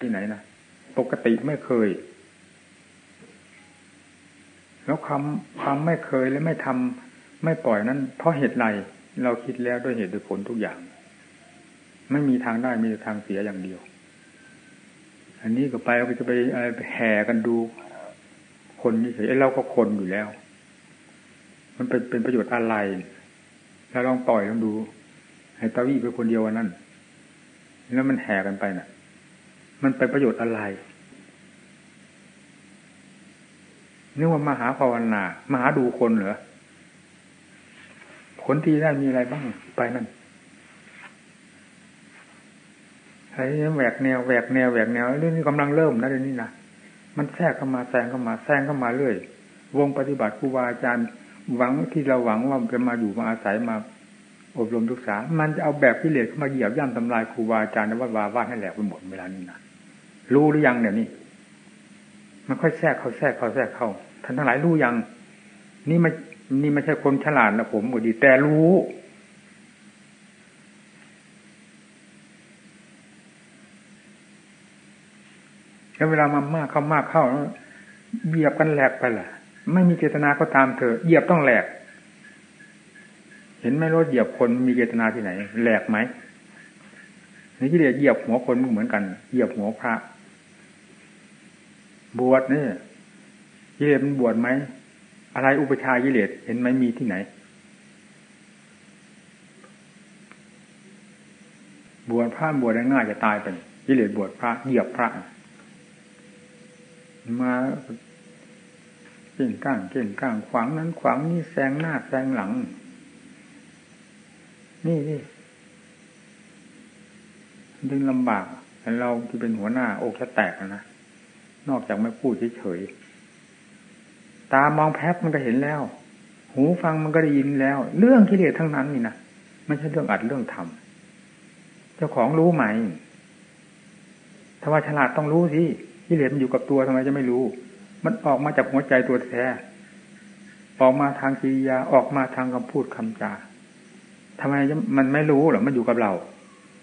ที่ไหนนะปกติไม่เคย แล้วความความไม่เคยและไม่ทำไม่ปล่อยนั้น เพราะเหตุไรเราคิดแล้วด้วยเหตุด้วยผลทุกอย่าง ไม่มีทางได้มีแต่ทางเสียอย่างเดียว อันนี้ก็ไปเราจะไปอะไรแห่กันดู คนนี่เฉยเราก็คนอยู่แล้ว มันเป็นเป็นประโยชน์อะไรเราลองปล่อยลองดูให้ตาวีไปคนเดียววันนั้นแล้วมันแห่กันไปน่ะ มันเป็นประโยชน์อะไรนึกว่ามาหาภาวนามาหาดูคนเหรอ ผลที่ได้มีอะไรบ้างไปนั่นไอ้แหวกแนวแหวกแนวแหวกแนวเรื่องนี้กำลังเริ่มนะเดี๋ยวนี้นะมันแทรกเข้ามาแซงเข้ามาแซงเข้ามาเรื่อยวงปฏิบัติครูบาอาจารย์หวังที่เราหวังว่าจะมาอยู่มาอาศัยมา อบรมศึกษา มันจะเอาแบบพิเรศเข้ามาเหยียบย่ำทำลายครูบาอาจารย์นว่าวาว่าให้แหลกไปหมดเวลานี้นะ รู้หรือยังเดี๋ยวนี้มันค่อยแทรกเข้าแทรกเข้าแทรกเข้าท่านทั้งหลายรู้ยัง นี่ไม่นี่ไม่ใช่คนฉลาดนะผมก็ดี แต่รู้ แล้วเวลามามากเข้ามากเข้าเหยียบกันแหลกไปแหละไม่มีเจตนาก็ตามเถอะเหยียบต้องแหลก เห็นไหมรถเหยียบคนมีเจตนาที่ไหน แหลกไหมในที่เรียเหยียบหัวคนเหมือนกัน เหยียบหัวพระ บวชนี่กิเลสมันบวชไหมอะไรอุปชากิเลสเห็นไหมมีที่ไหน บวชพระบวชง่ายจะตายไปกิเลสบวชพระเหยียบพระ มาเก่งก้างเก่งก้างขวางนั้นขวางนี่แซงหน้าแซงหลัง นี่นี่ดึงลำบากแต่เราที่เป็นหัวหน้า อกจะแตกนะ นอกจากไม่พูดเฉยๆตามองแพบมันก็เห็นแล้ว หูฟังมันก็ได้ยินแล้ว เรื่องกิเลสทั้งนั้นนี่นะไม่ใช่เรื่องอัดเรื่องทำเจ้าของรู้ไหมถ้าว่าฉลาดต้องรู้สิกิเลสมันอยู่กับตัวทำไมจะไม่รู้ มันออกมาจากหัวใจตัวแท้ออกมาทางกิริยาออกมาทางคำพูดคำจาทำไมมันไม่รู้หรอมันอยู่กับเรา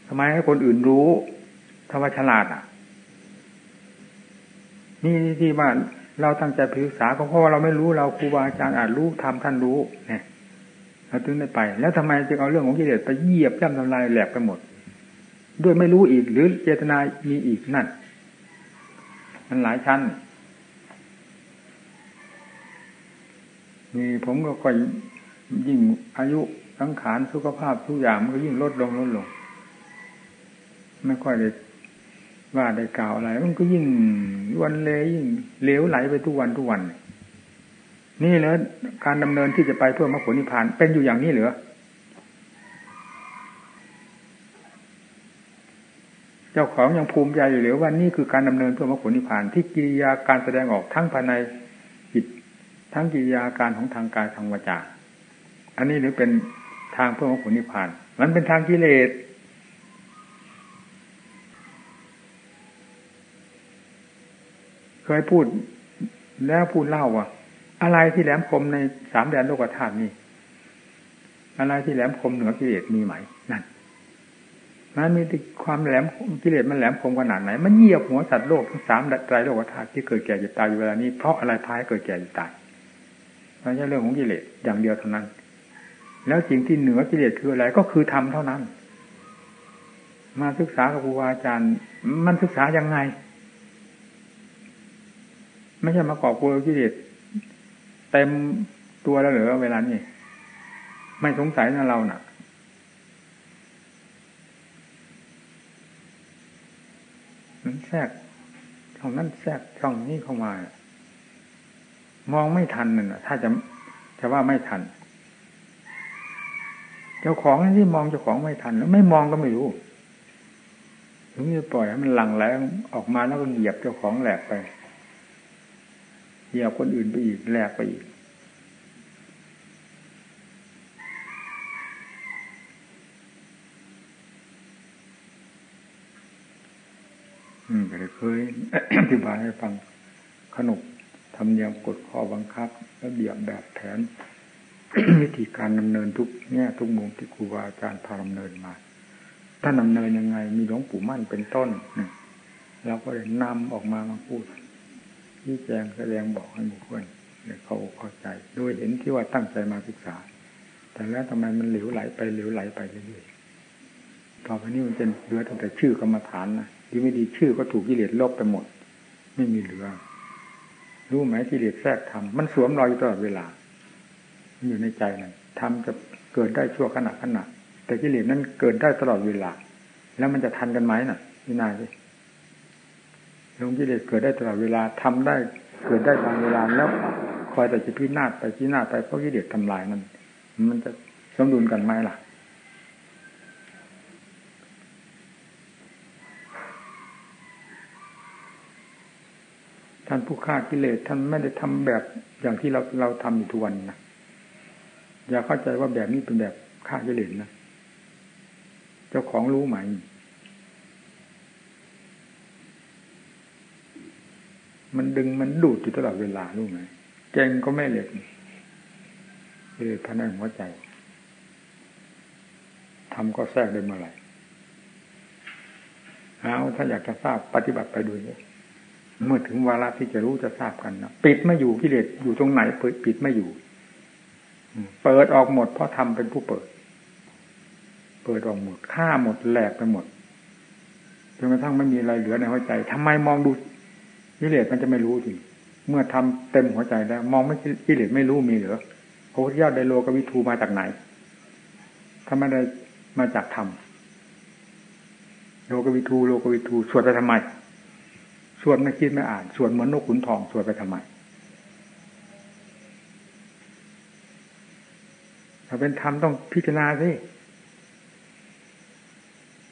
ทำไมให้คนอื่นรู้ถ้าว่าฉลาดอะ นี่ที่ว่าเราตั้งใจศึกษาก็เพราะว่าเราไม่รู้เราครูบาอาจารย์อาจรู้ทำท่านรู้เนี่ยเราถึงได้ไป แล้วทำไมจึงเอาเรื่องของกิเลสไปเหยียบย่ำทำลายแหลกไปหมด ด้วยไม่รู้อีกหรือเจตนามีอีกนั่น มันหลายชั้นนี่ผมก็ค่อยยิ่งอายุสังขารสุขภาพทุกอย่างมันก็ยิ่งลดลงลดลง ไม่ค่อยได้ ว่าได้กล่าวอะไร มันก็ยิ่งวันเลยยิ่งเหลวไหลไปทุกวันทุกวัน นี่แล้วการดำเนินที่จะไปเพื่อมรรคผลนิพพานเป็นอยู่อย่างนี้เหรือเจ้าของยังภูมิใจอยู่หรือว่านี่คือการดำเนินเพื่อมรรคผลนิพพานที่กิริยาการแสดงออกทั้งภายในจิตทั้งกิริยาการของทางกายทางวาจาอันนี้หรือเป็นทางเพื่อมรรคผลนิพพาน มันเป็นทางกิเลส เคยพูดแล้วพูดเล่าว่าอะไรที่แหลมคมในสามแดนโลกธาตุนี้อะไรที่แหลมคมเหนือกิเลสมีไหมนั่นมันมีความแหลมกิเลสมันแหลมคมขนาดไหน มันเหยียบหัวสัตว์โลกทั้งสามไตรโลกธาตุที่เกิดแก่เจ็บตายอยู่เวลานี้เพราะอะไรพายเกิดแก่เจ็บตายไม่ใช่เรื่องของกิเลสอย่างเดียวเท่านั้น แล้วสิ่งที่เหนือกิเลสคืออะไรก็คือธรรมเท่านั้น มาศึกษากับครูอาจารย์ มันศึกษายังไง ไม่ใช่มากอบกวกิเลสเต็มตัวแล้วเหรือเวลานี้ไม่สงสัยนะเรานะ่ะ มันแทรกช่องนั้นแทรกช่องนี้เข้ามา มองไม่ทันน่ะ ถ้าจะจะว่าไม่ทัน เจ้าของที่มองเจ้าของไม่ทันแล้วไม่มองก็ไม่รู้ถึงจะปล่อยให้มันหลั่งไหลออกมาแล้วก็เหยียบเจ้าของแหลกไป เหยียบคนอื่นไปอีกแลกไปอีก อืมก็เลยเคยอธิบายให้ฟังขนกทำเนียมกฎข้อบังคับและเบียบแบบแผน วิธีการดำเนินทุกแง่ทุกมุมที่ครูบาอาจารย์พาดำเนินมา ถ้าดำเนินยังไงมีหลวงปู่มั่นเป็นต้นเราก็เลยนำออกมามาพูด ที่แจงแสดงบอกให้บุคคลเขาเข้าใจ โดยเห็นที่ว่าตั้งใจมาศึกษา แต่แล้วทำไมมันเหลวไหลไปเหลวไหลไปเรื่อยๆต่อไปนี้มันจะเหลือตั้งแต่ชื่อกรรมฐานนะที่ไม่ดีชื่อก็ถูกกิเลสลบไปหมด ไม่มีเหลือ รู้ไหมกิเลสแทรกทำมันสวมรอยอยู่ตลอดเวลามันอยู่ในใจนั่นทำจะเกิดได้ชั่วขณะขณะแต่กิเลสนั้นเกิดได้ตลอดเวลา แล้วมันจะทันกันไหมน่ะพี่นายสิ ลงกิเลสเกิดได้ตลอดเวลาทำได้เกิดได้ตามเวลาแล้วคอยแต่จะพินาศไปพินาศไปเพราะกิเลสทำลายมัน มันจะสมดุลกันไหมล่ะท่านผู้ฆ่ากิเลสท่านไม่ได้ทำแบบอย่างที่เราเราทำอยู่ทุกวันนะอย่าเข้าใจว่าแบบนี้เป็นแบบฆ่ากิเลสนะเจ้าของรู้ไหม มันดึงมันดูดอยู่ตลอดเวลารู้ไหมเก่งก็ไม่เหล็กเลยพนันหัวใจทำก็แทรกได้เมื่อไหร่เอาถ้าอยากจะทราบปฏิบัติไปดูเเมื่อถึงวาระที่จะรู้จะทราบกันนะปิดไม่อยู่กิเลสอยู่ตรงไหนเปิดปิดไม่อยู่เปิดออกหมดเพราะทำเป็นผู้เปิด เปิดออกหมดฆ่าหมดแหลกไปหมดจนกระทั่งไม่มีอะไรเหลือในหัวใจทำไมมองดู กิเลสมันจะไม่รู้จริงเมื่อทำเต็มหัวใจแล้ว มองไม่กิเลสไม่รู้มีหรือพระพุทธเจ้าไดโลกวิทูมาจากไหนถ้าไม่ได้มาจากธรรมโลกวิทูโลกวิทูสวดไปทำไมสวดไม่คิดไม่อ่านสวดเหมือนนกขุนทองสวดไปทำไมถ้าเป็นธรรมต้องพิจารณาสิ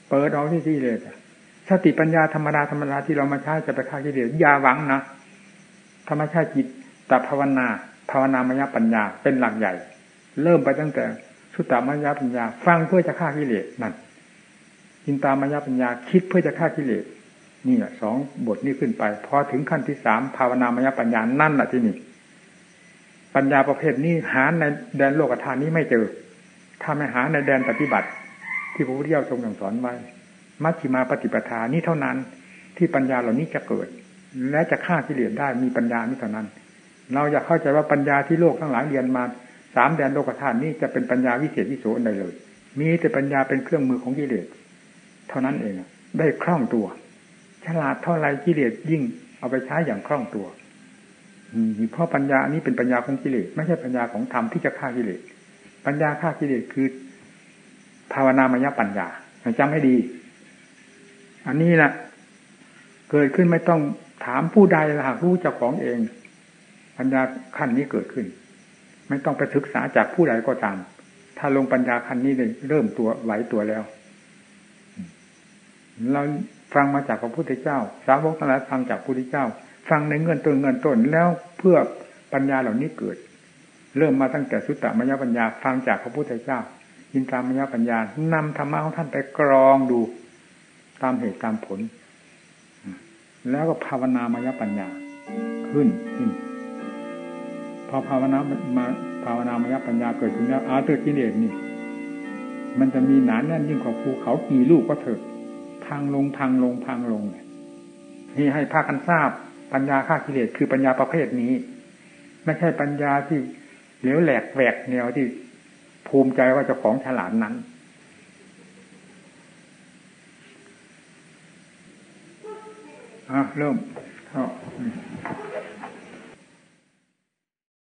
เปิดออกที่ที่เลย สติปัญญาธรรมดาธรรมดาที่เรามาใช้จะไปฆ่ากิเลสอย่าหวังนะธรรมชาติจิตแต่ภาวนาภาวนามยปัญญาเป็นหลักใหญ่ เริ่มไปตั้งแต่สุตตามยปัญญา ฟังเพื่อจะฆ่ากิเลสนั่นอินตามยปัญญาคิดเพื่อจะฆ่ากิเลสนี่แหละสองบทนี้ขึ้นไปพอถึงขั้นที่สามภาวนามยปัญญานั่นแหละที่นี่ปัญญาประเภทนี้หาในแดนโลกธาตุนี้ไม่เจอถ้าไม่หาในแดนปฏิบัติ ที่พระพุทธเจ้าทรงสั่งสอนไว้ มัชฌิมาปฏิปทานี้เท่านั้น ที่ปัญญาเหล่านี้จะเกิด และจะฆ่ากิเลสได้มีปัญญานี้เท่านั้น เราอยากเข้าใจว่าปัญญาที่โลกทั้งหลายเรียนมาสามแดนโลกธาตุนี้จะเป็นปัญญาวิเศษวิโสใดเลย มีแต่ปัญญาเป็นเครื่องมือของกิเลสเท่านั้นเองได้คล่องตัว ฉลาดเท่าไรกิเลสยิ่งเอาไปใช้อย่างคล่องตัวเพราะปัญญาอันนี้เป็นปัญญาของกิเลสไม่ใช่ปัญญาของธรรมที่จะฆ่ากิเลสปัญญาฆ่ากิเลสคือ ภาวนามยปัญญาจำให้ดี อันนี้แหละเกิดขึ้นไม่ต้องถามผู้ใดหากรู้เจ้าของเองปัญญาขั้นนี้เกิดขึ้น ไม่ต้องไปศึกษาจากผู้ใดก็ตาม ถ้าลงปัญญาขั้นนี้เลยเริ่มตัวไหวตัวแล้วเราฟังมาจากพระพุทธเจ้า สาวกทั้งหลายฟังจากพระพุทธเจ้า ฟังในเงื่อนต้นเงื่อนต้นแล้วเพื่อปัญญาเหล่านี้เกิด เริ่มมาตั้งแต่สุตตมยปัญญาฟังจากพระพุทธเจ้าจินตามยปัญญานำธรรมะของท่านไปกรองดู ตามเหตุตามผล แล้วก็ภาวนามยปัญญาขึ้นขึ้นพอภาวนามาภาวนามายปัญญาเกิดขึ้นแล้วอาเตอร์กิเลสนี่ มันจะมีหนานแน่นยิ่งกว่าภูเขากี่ลูกก็เถอะพังลงพังลงพังลงนี่ให้พากันทราบปัญญาฆ่ากิเลสคือปัญญาประเภทนี้ ไม่ใช่ปัญญาที่เหลวแหลกแหวกแนวที่ภูมิใจว่าจะของฉลาดนั้น อะเริ่มเข้า